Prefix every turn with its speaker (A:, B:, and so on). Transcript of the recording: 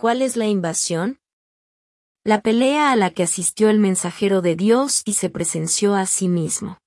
A: ¿Cuál es la invasión? La pelea a la que asistió el mensajero de Dios y se presenció a sí mismo.